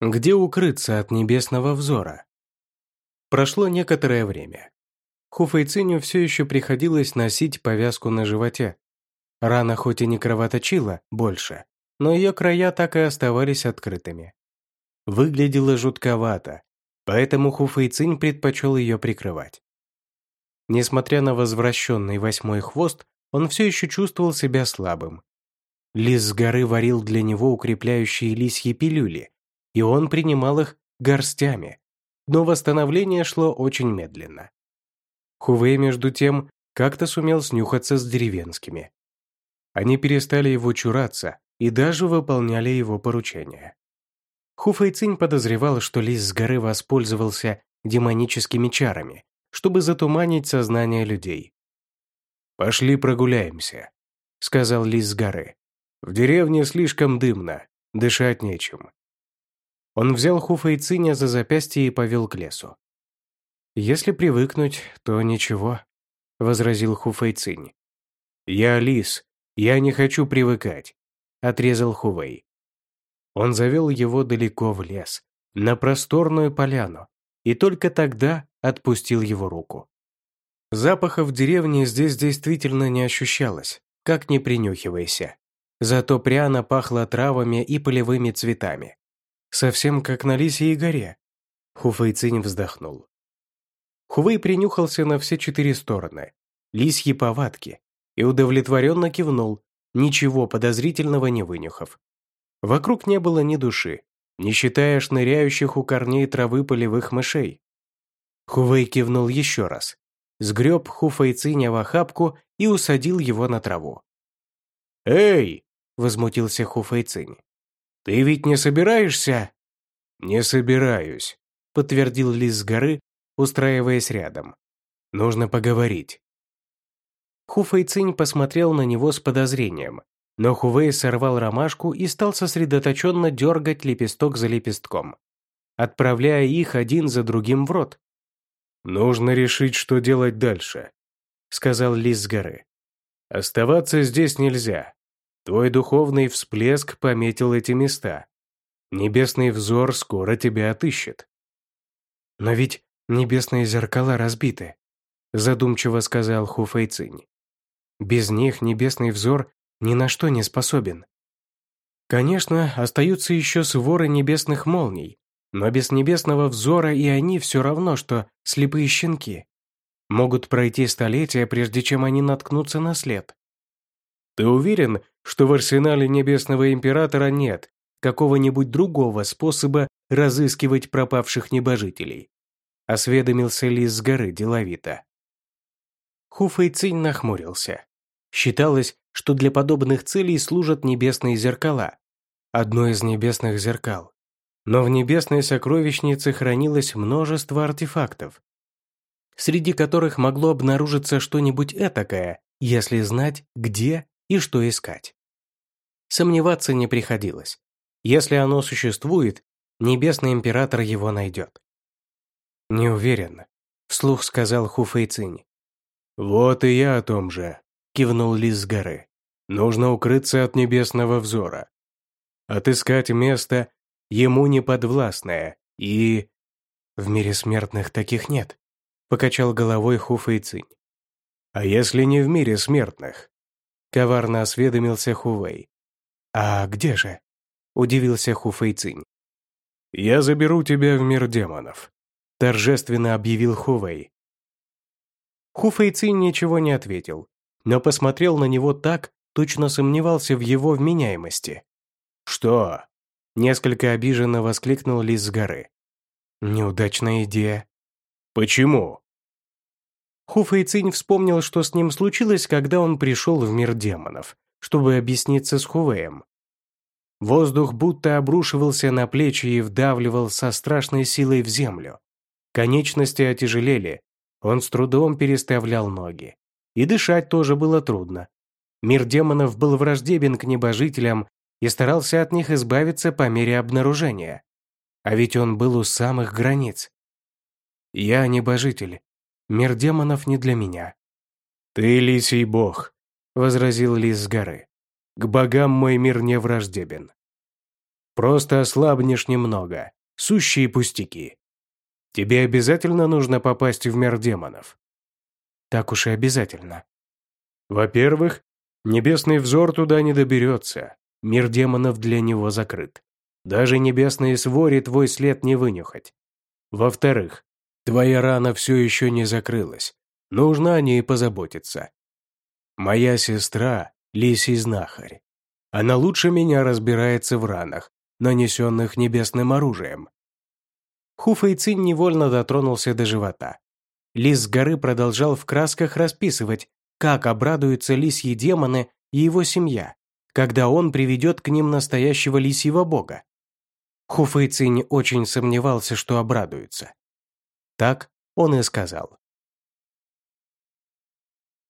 Где укрыться от небесного взора? Прошло некоторое время. Хуфэйциню все еще приходилось носить повязку на животе. Рана хоть и не кровоточила больше, но ее края так и оставались открытыми. Выглядела жутковато, поэтому Хуфэйцинь предпочел ее прикрывать. Несмотря на возвращенный восьмой хвост, он все еще чувствовал себя слабым. Лис с горы варил для него укрепляющие лисьи пилюли, и он принимал их горстями, но восстановление шло очень медленно. Хувей, между тем, как-то сумел снюхаться с деревенскими. Они перестали его чураться и даже выполняли его поручения. Хуфэйцинь подозревал, что лис с горы воспользовался демоническими чарами, чтобы затуманить сознание людей. «Пошли прогуляемся», — сказал лис с горы. «В деревне слишком дымно, дышать нечем. Он взял Хуфэйциня за запястье и повел к лесу. «Если привыкнуть, то ничего», — возразил Хуфэйцинь. «Я лис, я не хочу привыкать», — отрезал Хувей. Он завел его далеко в лес, на просторную поляну, и только тогда отпустил его руку. Запаха в деревне здесь действительно не ощущалось, как не принюхивайся. Зато пряно пахло травами и полевыми цветами совсем как на Лисьей горе. Хуфэйцинь вздохнул. Хувей принюхался на все четыре стороны, лисьи повадки, и удовлетворенно кивнул, ничего подозрительного не вынюхав. Вокруг не было ни души, не считая шныряющих у корней травы полевых мышей. Хувей кивнул еще раз, сгреб Хуфэйциня в охапку и усадил его на траву. «Эй!» – возмутился Хуфэйцинь. «Ты ведь не собираешься?» «Не собираюсь», — подтвердил Лис с горы, устраиваясь рядом. «Нужно поговорить». Хуфэй посмотрел на него с подозрением, но Хувей сорвал ромашку и стал сосредоточенно дергать лепесток за лепестком, отправляя их один за другим в рот. «Нужно решить, что делать дальше», — сказал Лис с горы. «Оставаться здесь нельзя. Твой духовный всплеск пометил эти места. Небесный взор скоро тебя отыщет. Но ведь небесные зеркала разбиты, задумчиво сказал Хуфэйцинь. Без них небесный взор ни на что не способен. Конечно, остаются еще своры небесных молний, но без небесного взора и они все равно, что слепые щенки. Могут пройти столетия, прежде чем они наткнутся на след. Ты уверен, что в арсенале Небесного Императора нет какого-нибудь другого способа разыскивать пропавших небожителей?» Осведомился Лис с горы деловито. Хуфэй Цинь нахмурился. Считалось, что для подобных целей служат небесные зеркала. Одно из небесных зеркал. Но в небесной сокровищнице хранилось множество артефактов, среди которых могло обнаружиться что-нибудь этакое, если знать, где и что искать. Сомневаться не приходилось. Если оно существует, Небесный Император его найдет. «Не уверен», — вслух сказал Хуфэйцинь. «Вот и я о том же», — кивнул Лис с горы. «Нужно укрыться от небесного взора. Отыскать место ему неподвластное и...» «В мире смертных таких нет», — покачал головой Хуфэйцинь. «А если не в мире смертных?» Коварно осведомился Хувей. «А где же?» – удивился Хуфейцинь. «Я заберу тебя в мир демонов», – торжественно объявил Хувей. Хуфейцинь ничего не ответил, но посмотрел на него так, точно сомневался в его вменяемости. «Что?» – несколько обиженно воскликнул Лис с горы. «Неудачная идея». «Почему?» Хуфэйцинь вспомнил, что с ним случилось, когда он пришел в мир демонов, чтобы объясниться с Хувеем. Воздух будто обрушивался на плечи и вдавливал со страшной силой в землю. Конечности отяжелели, он с трудом переставлял ноги. И дышать тоже было трудно. Мир демонов был враждебен к небожителям и старался от них избавиться по мере обнаружения. А ведь он был у самых границ. «Я небожитель, Мир демонов не для меня». «Ты лисий бог», — возразил лис с горы. «К богам мой мир не враждебен». Просто ослабнешь немного. Сущие пустяки. Тебе обязательно нужно попасть в мир демонов. Так уж и обязательно. Во-первых, небесный взор туда не доберется. Мир демонов для него закрыт. Даже небесные свори твой след не вынюхать. Во-вторых, твоя рана все еще не закрылась. Нужно о ней позаботиться. Моя сестра – лисий знахарь. Она лучше меня разбирается в ранах, нанесенных небесным оружием. Хуфэйцин невольно дотронулся до живота. Лис с горы продолжал в красках расписывать, как обрадуются лисьи демоны и его семья, когда он приведет к ним настоящего лисьего бога. Хуфэйцин очень сомневался, что обрадуются. Так он и сказал.